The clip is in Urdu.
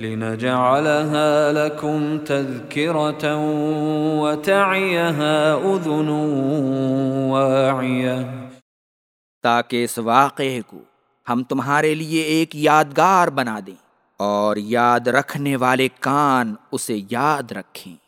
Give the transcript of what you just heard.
لنجعلها لكم تذكرة وتعيها أذن واعية. تاکہ اس واقعے کو ہم تمہارے لیے ایک یادگار بنا دیں اور یاد رکھنے والے کان اسے یاد رکھیں۔